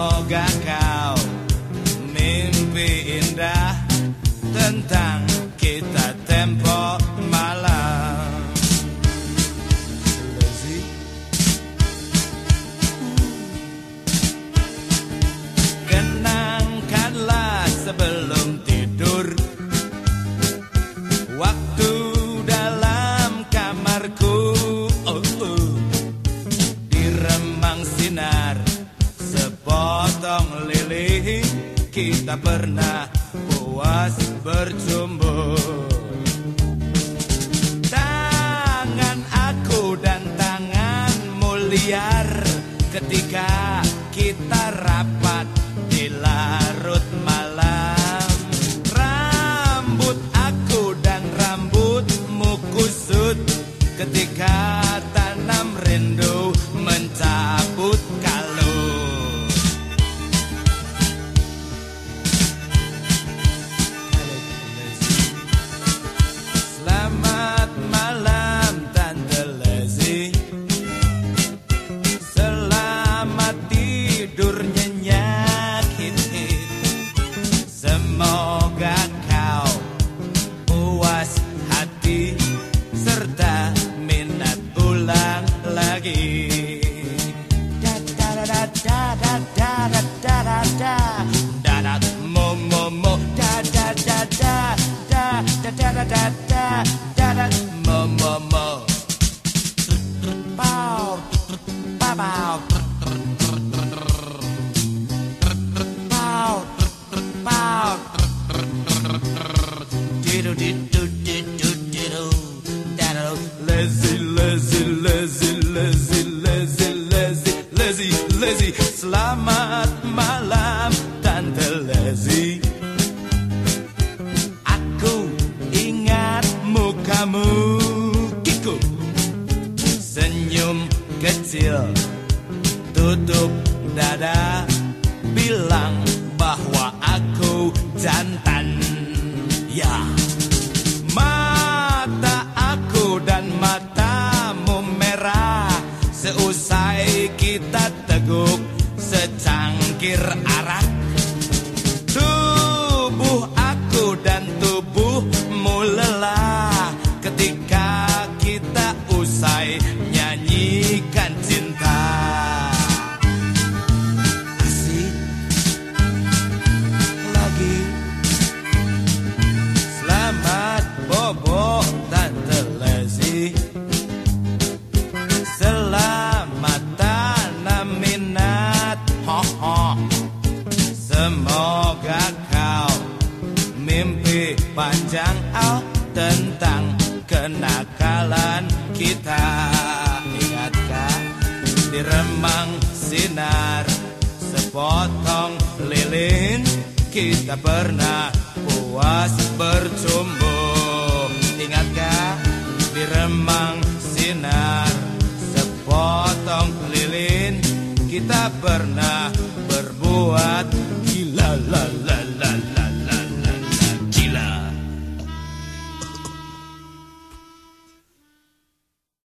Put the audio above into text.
semoga kau mimpi indah tentang kita tempo malam Lizzie. Kenangkanlah sebelum tidur Waktu dalam kamarku oh, oh. Kita pernah puas berjumpa Tangan aku dan tanganmu liar Ketika kita rapat di larut Aku ingat mukamu. Senyum kecil, tutup dada, bilang matamu merah. Seusai kita teguk secangkir arak. Tubuh aku dan tubuhmu lelah ketika kita usai nyanyikan cinta. Oh, tentang kenakalan kita. Ingatkah di remang sinar sepotong lilin kita pernah puas bercumbu Ingatkah di remang sinar sepotong lilin kita pernah berbuat